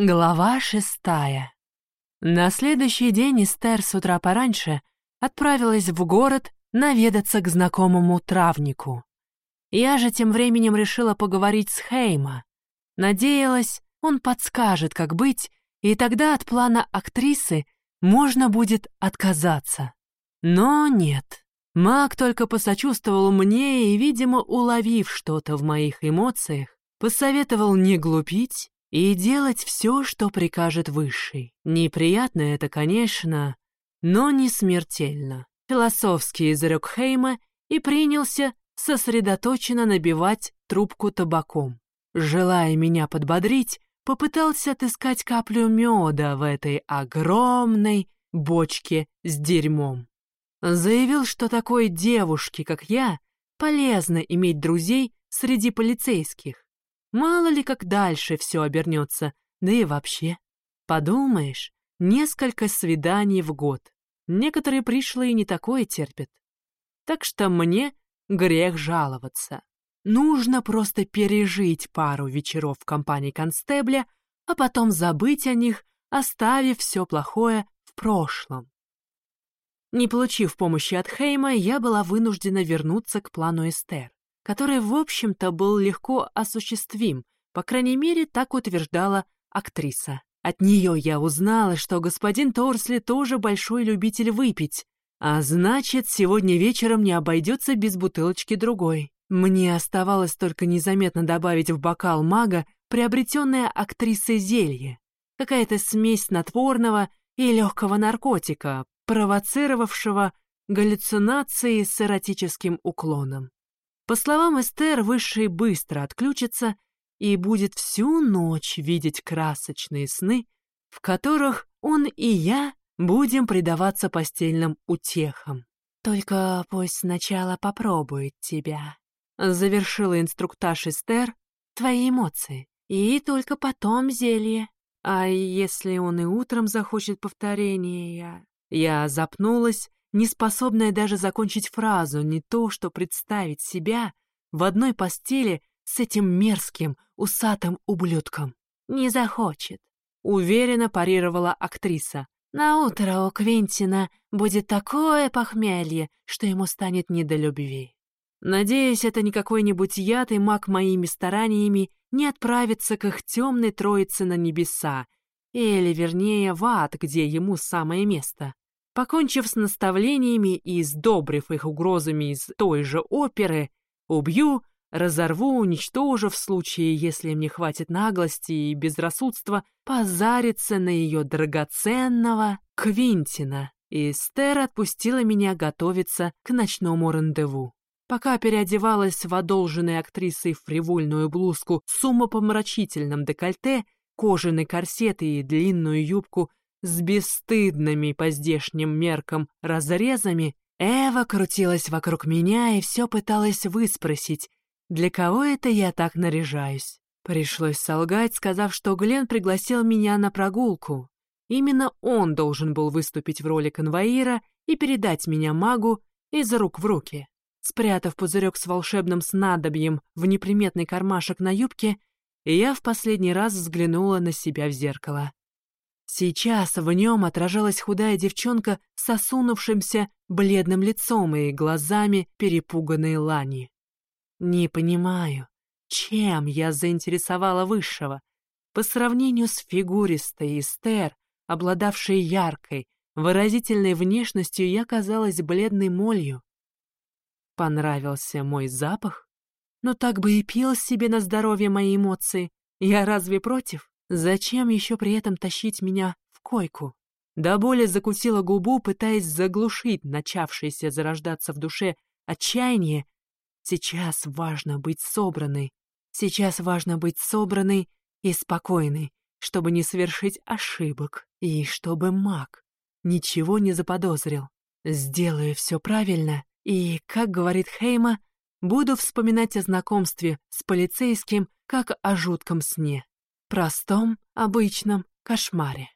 Глава шестая. На следующий день Эстер с утра пораньше отправилась в город наведаться к знакомому травнику. Я же тем временем решила поговорить с Хейма. Надеялась, он подскажет, как быть, и тогда от плана актрисы можно будет отказаться. Но нет. Маг только посочувствовал мне и, видимо, уловив что-то в моих эмоциях, посоветовал не глупить и делать все, что прикажет Высший. Неприятно это, конечно, но не смертельно. Философский изрек Хейма и принялся сосредоточенно набивать трубку табаком. Желая меня подбодрить, попытался отыскать каплю меда в этой огромной бочке с дерьмом. Заявил, что такой девушке, как я, полезно иметь друзей среди полицейских. Мало ли как дальше все обернется, да и вообще. Подумаешь, несколько свиданий в год. Некоторые пришлые не такое терпят. Так что мне грех жаловаться. Нужно просто пережить пару вечеров в компании констебля, а потом забыть о них, оставив все плохое в прошлом. Не получив помощи от Хейма, я была вынуждена вернуться к плану Эстер который, в общем-то, был легко осуществим, по крайней мере, так утверждала актриса. От нее я узнала, что господин Торсли тоже большой любитель выпить, а значит, сегодня вечером не обойдется без бутылочки другой. Мне оставалось только незаметно добавить в бокал мага приобретенное актрисой зелье, какая-то смесь снотворного и легкого наркотика, провоцировавшего галлюцинации с эротическим уклоном. По словам Эстер, Высший быстро отключится и будет всю ночь видеть красочные сны, в которых он и я будем предаваться постельным утехам. «Только пусть сначала попробует тебя», — завершила инструктаж Эстер, «твои эмоции, и только потом зелье. А если он и утром захочет повторения?» Я запнулась неспособная даже закончить фразу, не то что представить себя в одной постели с этим мерзким, усатым ублюдком. «Не захочет», — уверенно парировала актриса. «На утро у Квинтина будет такое похмелье, что ему станет не до любви». Надеюсь, это не какой-нибудь яд, и маг моими стараниями не отправится к их темной троице на небеса, или, вернее, в ад, где ему самое место. Покончив с наставлениями и сдобрив их угрозами из той же оперы, убью, разорву, уничтожив в случае, если мне хватит наглости и безрассудства позариться на ее драгоценного Квинтина. И Стер отпустила меня готовиться к ночному рандеву. Пока переодевалась в одолженной актрисой фривольную блузку с умопомрачительным декольте, кожаный корсет и длинную юбку с бесстыдными по здешним меркам разрезами, Эва крутилась вокруг меня и все пыталась выспросить, для кого это я так наряжаюсь. Пришлось солгать, сказав, что Глен пригласил меня на прогулку. Именно он должен был выступить в роли конвоира и передать меня магу из рук в руки. Спрятав пузырек с волшебным снадобьем в неприметный кармашек на юбке, я в последний раз взглянула на себя в зеркало. Сейчас в нем отражалась худая девчонка с осунувшимся бледным лицом и глазами перепуганной Лани. Не понимаю, чем я заинтересовала Высшего. По сравнению с фигуристой Эстер, обладавшей яркой, выразительной внешностью, я казалась бледной молью. Понравился мой запах? Но так бы и пил себе на здоровье мои эмоции. Я разве против? Зачем еще при этом тащить меня в койку? До боли закусила губу, пытаясь заглушить начавшееся зарождаться в душе отчаяние. Сейчас важно быть собранной. Сейчас важно быть собранной и спокойной, чтобы не совершить ошибок, и чтобы маг ничего не заподозрил. Сделаю все правильно, и, как говорит Хейма, буду вспоминать о знакомстве с полицейским, как о жутком сне простом, обычном кошмаре.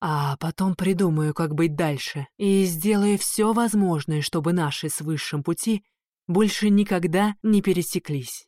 А потом придумаю, как быть дальше, и сделаю все возможное, чтобы наши с высшим пути больше никогда не пересеклись.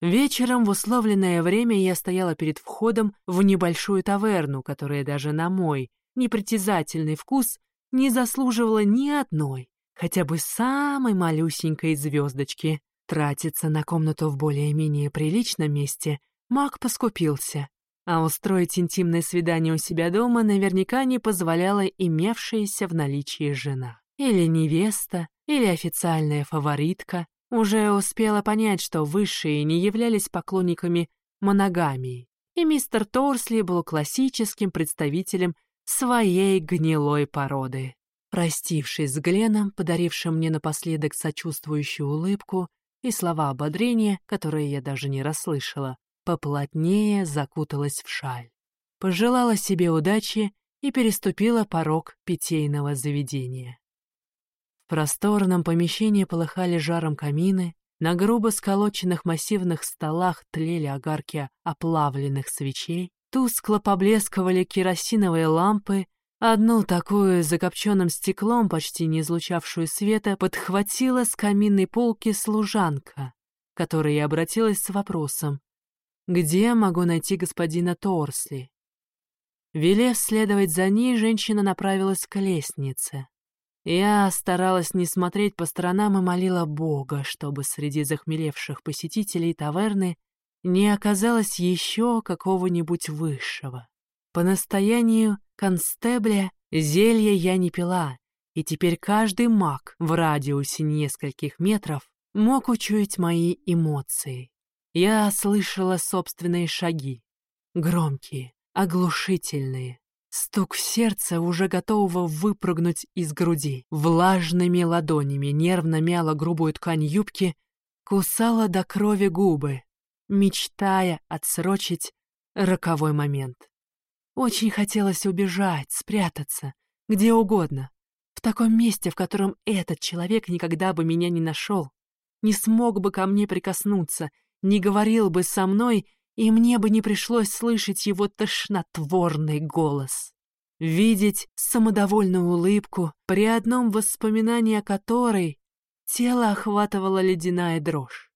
Вечером в условленное время я стояла перед входом в небольшую таверну, которая даже на мой непритязательный вкус не заслуживала ни одной, хотя бы самой малюсенькой звездочки. Тратиться на комнату в более-менее приличном месте Мак поскупился, а устроить интимное свидание у себя дома наверняка не позволяла имевшаяся в наличии жена. Или невеста, или официальная фаворитка. Уже успела понять, что высшие не являлись поклонниками моногамии, и мистер Торсли был классическим представителем своей гнилой породы. Простившись с Гленом, подарившим мне напоследок сочувствующую улыбку и слова ободрения, которые я даже не расслышала, поплотнее закуталась в шаль. Пожелала себе удачи и переступила порог питейного заведения. В просторном помещении полыхали жаром камины, на грубо сколоченных массивных столах тлели огарки оплавленных свечей, тускло поблескивали керосиновые лампы, одну такую закопченным стеклом, почти не излучавшую света, подхватила с каминной полки служанка, которая обратилась с вопросом «Где могу найти господина Торсли?» Велев следовать за ней, женщина направилась к лестнице. Я старалась не смотреть по сторонам и молила Бога, чтобы среди захмелевших посетителей таверны не оказалось еще какого-нибудь высшего. По настоянию констебля зелья я не пила, и теперь каждый маг в радиусе нескольких метров мог учуять мои эмоции. Я слышала собственные шаги, громкие, оглушительные, стук сердца, уже готового выпрыгнуть из груди. Влажными ладонями нервно мяла грубую ткань юбки, кусала до крови губы, мечтая отсрочить роковой момент. Очень хотелось убежать, спрятаться, где угодно, в таком месте, в котором этот человек никогда бы меня не нашел, не смог бы ко мне прикоснуться, не говорил бы со мной, и мне бы не пришлось слышать его тошнотворный голос. Видеть самодовольную улыбку, при одном воспоминании о которой тело охватывала ледяная дрожь.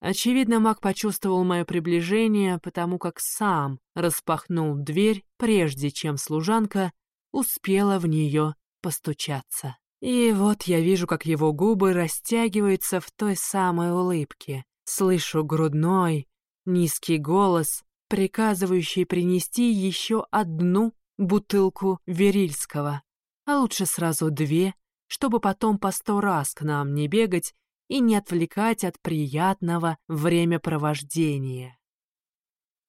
Очевидно, маг почувствовал мое приближение, потому как сам распахнул дверь, прежде чем служанка успела в нее постучаться. И вот я вижу, как его губы растягиваются в той самой улыбке. Слышу грудной, низкий голос, приказывающий принести еще одну бутылку верильского, а лучше сразу две, чтобы потом по сто раз к нам не бегать и не отвлекать от приятного времяпровождения.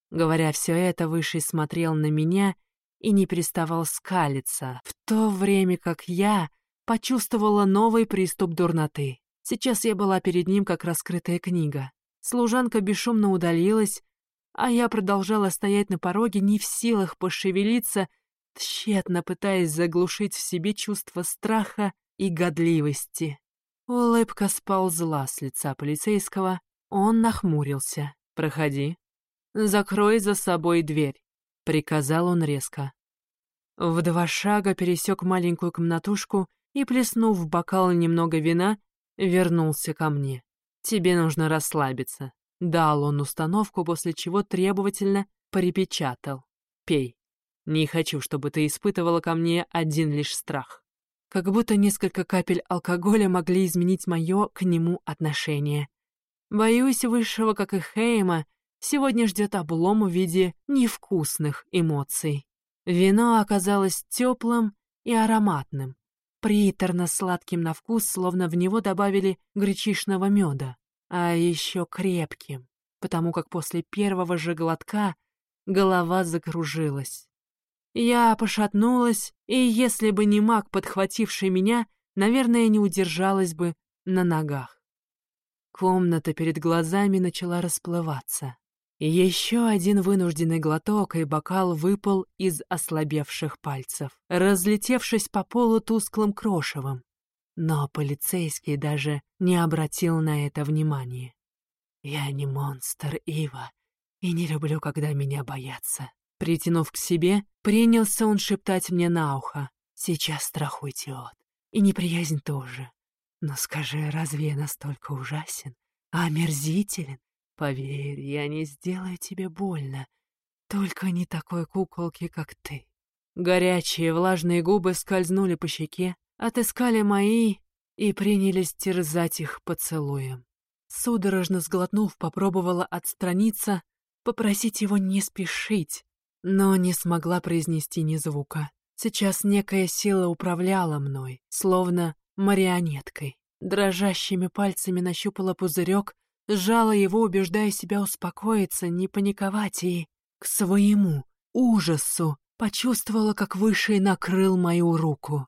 Говоря все это, Высший смотрел на меня и не переставал скалиться, в то время как я почувствовала новый приступ дурноты. Сейчас я была перед ним, как раскрытая книга. Служанка бесшумно удалилась, а я продолжала стоять на пороге, не в силах пошевелиться, тщетно пытаясь заглушить в себе чувство страха и годливости. Улыбка сползла с лица полицейского, он нахмурился. «Проходи. Закрой за собой дверь», — приказал он резко. В два шага пересек маленькую комнатушку и, плеснув в бокал немного вина, вернулся ко мне. «Тебе нужно расслабиться». Дал он установку, после чего требовательно припечатал. «Пей. Не хочу, чтобы ты испытывала ко мне один лишь страх» как будто несколько капель алкоголя могли изменить мое к нему отношение. Боюсь, высшего, как и Хейма, сегодня ждет облом в виде невкусных эмоций. Вино оказалось теплым и ароматным, приторно-сладким на вкус, словно в него добавили гречишного меда, а еще крепким, потому как после первого же глотка голова закружилась. Я пошатнулась, и если бы не маг, подхвативший меня, наверное, не удержалась бы на ногах. Комната перед глазами начала расплываться. Еще один вынужденный глоток, и бокал выпал из ослабевших пальцев, разлетевшись по полу тусклым крошевом. Но полицейский даже не обратил на это внимания. «Я не монстр, Ива, и не люблю, когда меня боятся», Притянув к себе, принялся он шептать мне на ухо. «Сейчас страх уйдет. И неприязнь тоже. Но скажи, разве я настолько ужасен? А омерзителен? Поверь, я не сделаю тебе больно. Только не такой куколки, как ты. Горячие влажные губы скользнули по щеке, отыскали мои и принялись терзать их поцелуем. Судорожно сглотнув, попробовала отстраниться, попросить его не спешить, но не смогла произнести ни звука. Сейчас некая сила управляла мной, словно марионеткой. Дрожащими пальцами нащупала пузырек, сжала его, убеждая себя успокоиться, не паниковать и, к своему ужасу, почувствовала, как Высший накрыл мою руку.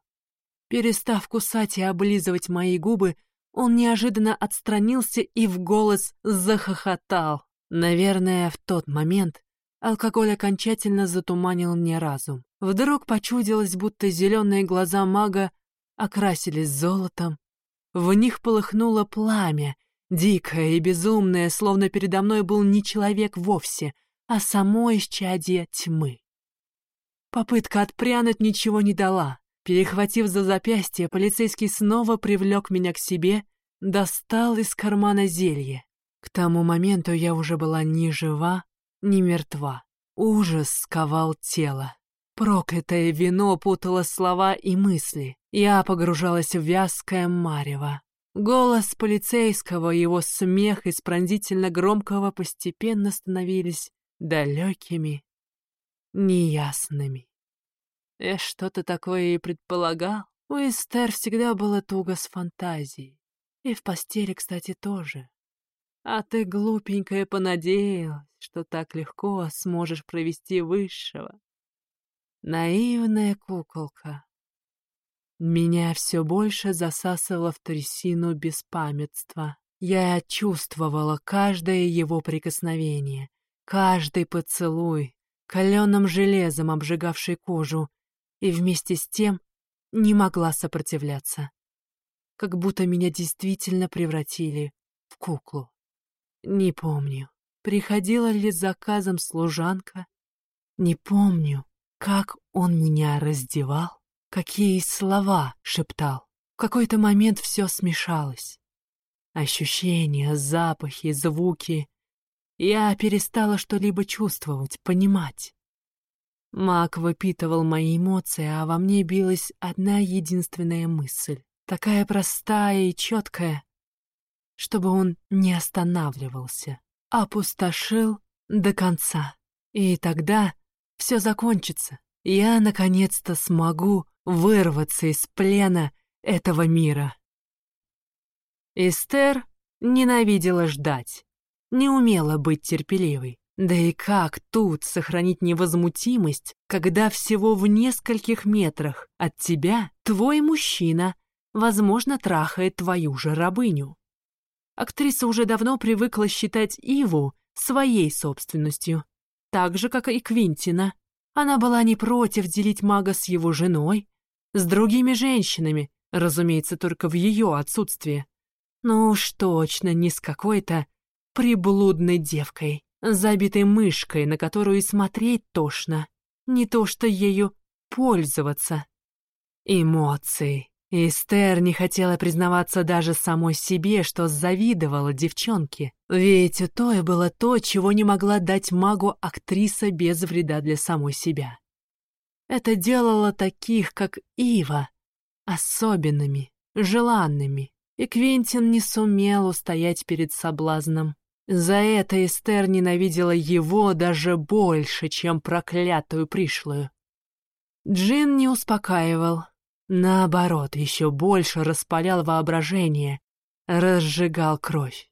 Перестав кусать и облизывать мои губы, он неожиданно отстранился и в голос захохотал. Наверное, в тот момент алкоголь окончательно затуманил мне разум. Вдруг почудилось, будто зеленые глаза мага окрасились золотом. В них полыхнуло пламя, дикое и безумное, словно передо мной был не человек вовсе, а само исчадие тьмы. Попытка отпрянуть ничего не дала. Перехватив за запястье, полицейский снова привлек меня к себе, достал из кармана зелье. К тому моменту я уже была ни жива, ни мертва. Ужас сковал тело. Проклятое вино путало слова и мысли. Я погружалась в вязкое марево. Голос полицейского, его смех из пронзительно громкого постепенно становились далекими, неясными. Я что-то такое и предполагал. У Эстер всегда было туго с фантазией. И в постели, кстати, тоже. А ты, глупенькая, понадеялась, что так легко сможешь провести высшего. Наивная куколка. Меня все больше засасывало в трясину беспамятства. Я чувствовала каждое его прикосновение, каждый поцелуй, каленым железом обжигавший кожу, и вместе с тем не могла сопротивляться. Как будто меня действительно превратили в куклу. Не помню, приходила ли с заказом служанка. Не помню, как он меня раздевал какие слова шептал. В какой-то момент все смешалось. Ощущения, запахи, звуки. Я перестала что-либо чувствовать, понимать. Маг выпитывал мои эмоции, а во мне билась одна единственная мысль, такая простая и четкая, чтобы он не останавливался, опустошил до конца. И тогда все закончится. Я наконец-то смогу вырваться из плена этого мира. Эстер ненавидела ждать, не умела быть терпеливой. Да и как тут сохранить невозмутимость, когда всего в нескольких метрах от тебя твой мужчина, возможно, трахает твою же рабыню? Актриса уже давно привыкла считать Иву своей собственностью, так же, как и Квинтина. Она была не против делить мага с его женой, с другими женщинами, разумеется, только в ее отсутствие. Ну уж точно не с какой-то приблудной девкой, забитой мышкой, на которую и смотреть тошно. Не то что ею пользоваться. Эмоции. Эстер не хотела признаваться даже самой себе, что завидовала девчонке. Ведь то и было то, чего не могла дать магу актриса без вреда для самой себя. Это делало таких, как Ива, особенными, желанными, и Квентин не сумел устоять перед соблазном. За это Эстер ненавидела его даже больше, чем проклятую пришлую. Джин не успокаивал, наоборот, еще больше распалял воображение, разжигал кровь.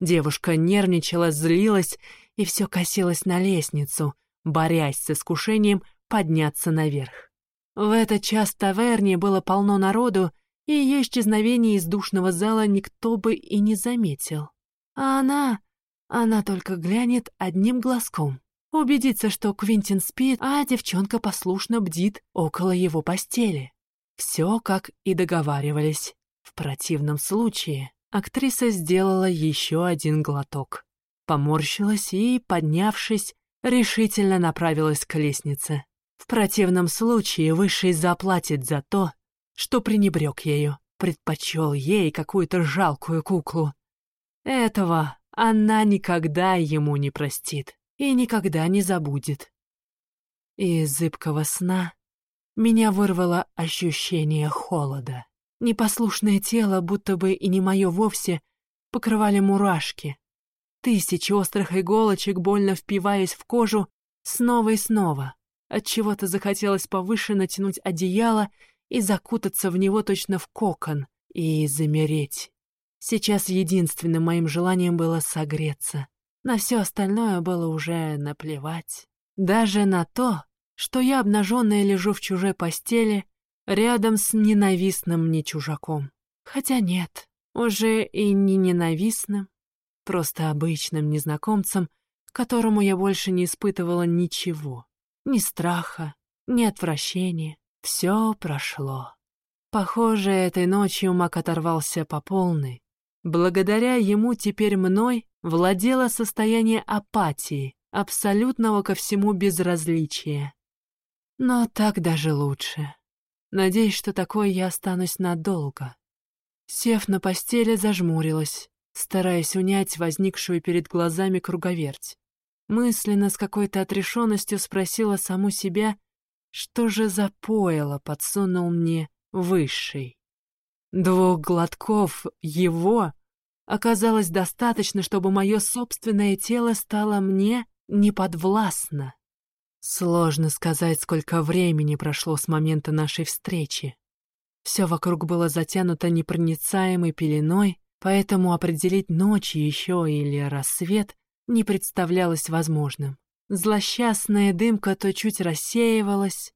Девушка нервничала, злилась и все косилась на лестницу, борясь с искушением подняться наверх. В этот час таверне было полно народу, и ее исчезновение из душного зала никто бы и не заметил. А она... она только глянет одним глазком. Убедится, что Квинтин спит, а девчонка послушно бдит около его постели. Все, как и договаривались. В противном случае актриса сделала еще один глоток. Поморщилась и, поднявшись, решительно направилась к лестнице. В противном случае Высший заплатит за то, что пренебрег ею, предпочел ей какую-то жалкую куклу. Этого она никогда ему не простит и никогда не забудет. Из зыбкого сна меня вырвало ощущение холода. Непослушное тело, будто бы и не мое вовсе, покрывали мурашки. Тысячи острых иголочек, больно впиваясь в кожу, снова и снова. Отчего-то захотелось повыше натянуть одеяло и закутаться в него точно в кокон и замереть. Сейчас единственным моим желанием было согреться. На все остальное было уже наплевать. Даже на то, что я обнаженная лежу в чужой постели рядом с ненавистным мне чужаком. Хотя нет, уже и не ненавистным, просто обычным незнакомцем, которому я больше не испытывала ничего. Ни страха, ни отвращения. Все прошло. Похоже, этой ночью Мак оторвался по полной. Благодаря ему теперь мной владело состояние апатии, абсолютного ко всему безразличия. Но так даже лучше. Надеюсь, что такой я останусь надолго. Сев на постели, зажмурилась, стараясь унять возникшую перед глазами круговерть. Мысленно с какой-то отрешенностью спросила саму себя, что же за пойло подсунул мне высший. Двух глотков его оказалось достаточно, чтобы мое собственное тело стало мне неподвластно. Сложно сказать, сколько времени прошло с момента нашей встречи. Все вокруг было затянуто непроницаемой пеленой, поэтому определить ночь еще или рассвет не представлялось возможным. Злосчастная дымка то чуть рассеивалась,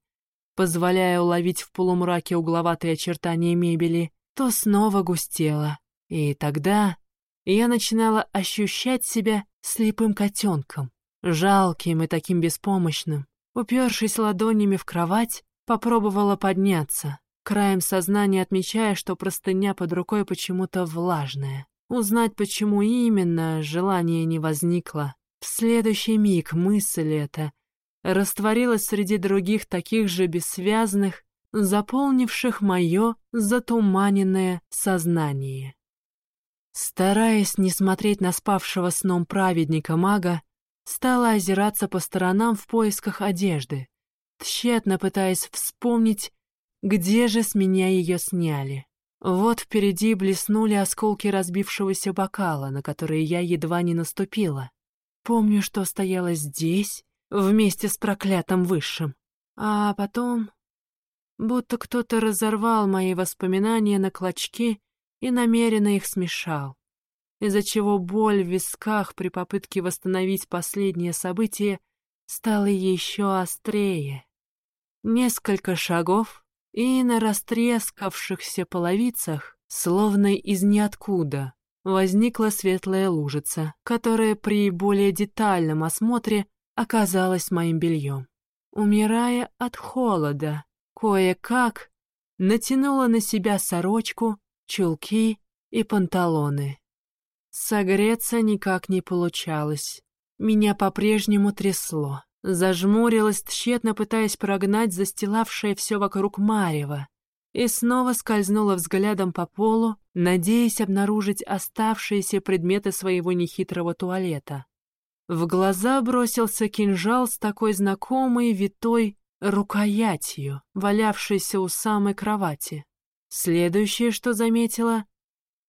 позволяя уловить в полумраке угловатые очертания мебели, то снова густела. И тогда я начинала ощущать себя слепым котенком, жалким и таким беспомощным. Упершись ладонями в кровать, попробовала подняться, краем сознания отмечая, что простыня под рукой почему-то влажная. Узнать, почему именно, желания не возникло. В следующий миг мысль эта растворилась среди других таких же бессвязных, заполнивших мое затуманенное сознание. Стараясь не смотреть на спавшего сном праведника-мага, стала озираться по сторонам в поисках одежды, тщетно пытаясь вспомнить, где же с меня ее сняли. Вот впереди блеснули осколки разбившегося бокала, на которые я едва не наступила. Помню, что стояла здесь, вместе с проклятым высшим. А потом... Будто кто-то разорвал мои воспоминания на клочки и намеренно их смешал, из-за чего боль в висках при попытке восстановить последнее событие стала еще острее. Несколько шагов, и на растрескавшихся половицах, словно из ниоткуда, возникла светлая лужица, которая при более детальном осмотре оказалась моим бельем. Умирая от холода, кое-как натянула на себя сорочку, чулки и панталоны. Согреться никак не получалось. Меня по-прежнему трясло. Зажмурилась, тщетно пытаясь прогнать застилавшее все вокруг марево, и снова скользнула взглядом по полу, надеясь обнаружить оставшиеся предметы своего нехитрого туалета. В глаза бросился кинжал с такой знакомой витой рукоятью, валявшейся у самой кровати. Следующее, что заметила,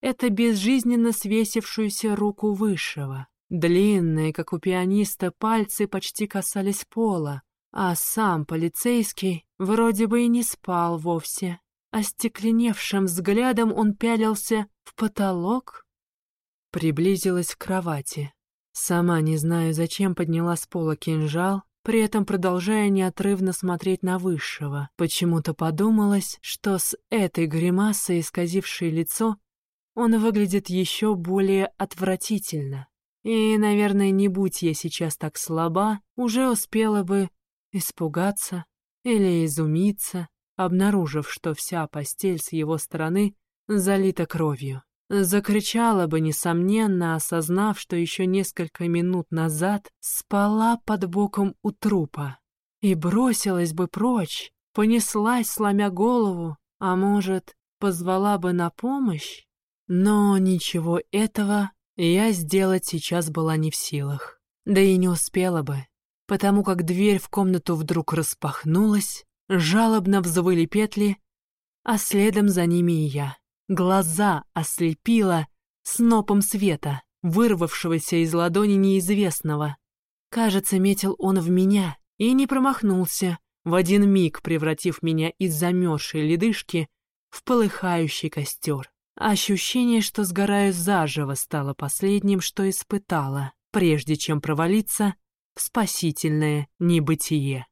это безжизненно свесившуюся руку Высшего. Длинные, как у пианиста, пальцы почти касались пола, а сам полицейский вроде бы и не спал вовсе. Остекленевшим взглядом он пялился в потолок. Приблизилась к кровати. Сама не знаю, зачем подняла с пола кинжал, при этом продолжая неотрывно смотреть на Высшего. Почему-то подумалось, что с этой гримасой, исказившей лицо, он выглядит еще более отвратительно. И, наверное, не будь я сейчас так слаба, уже успела бы испугаться или изумиться, обнаружив, что вся постель с его стороны залита кровью. Закричала бы, несомненно, осознав, что еще несколько минут назад спала под боком у трупа. И бросилась бы прочь, понеслась, сломя голову, а может, позвала бы на помощь? Но ничего этого я сделать сейчас была не в силах. Да и не успела бы, потому как дверь в комнату вдруг распахнулась, жалобно взвыли петли, а следом за ними и я. Глаза ослепило снопом света, вырвавшегося из ладони неизвестного. Кажется, метил он в меня и не промахнулся, в один миг превратив меня из замерзшей ледышки в полыхающий костер. Ощущение, что сгораю заживо, стало последним, что испытала, прежде чем провалиться в спасительное небытие.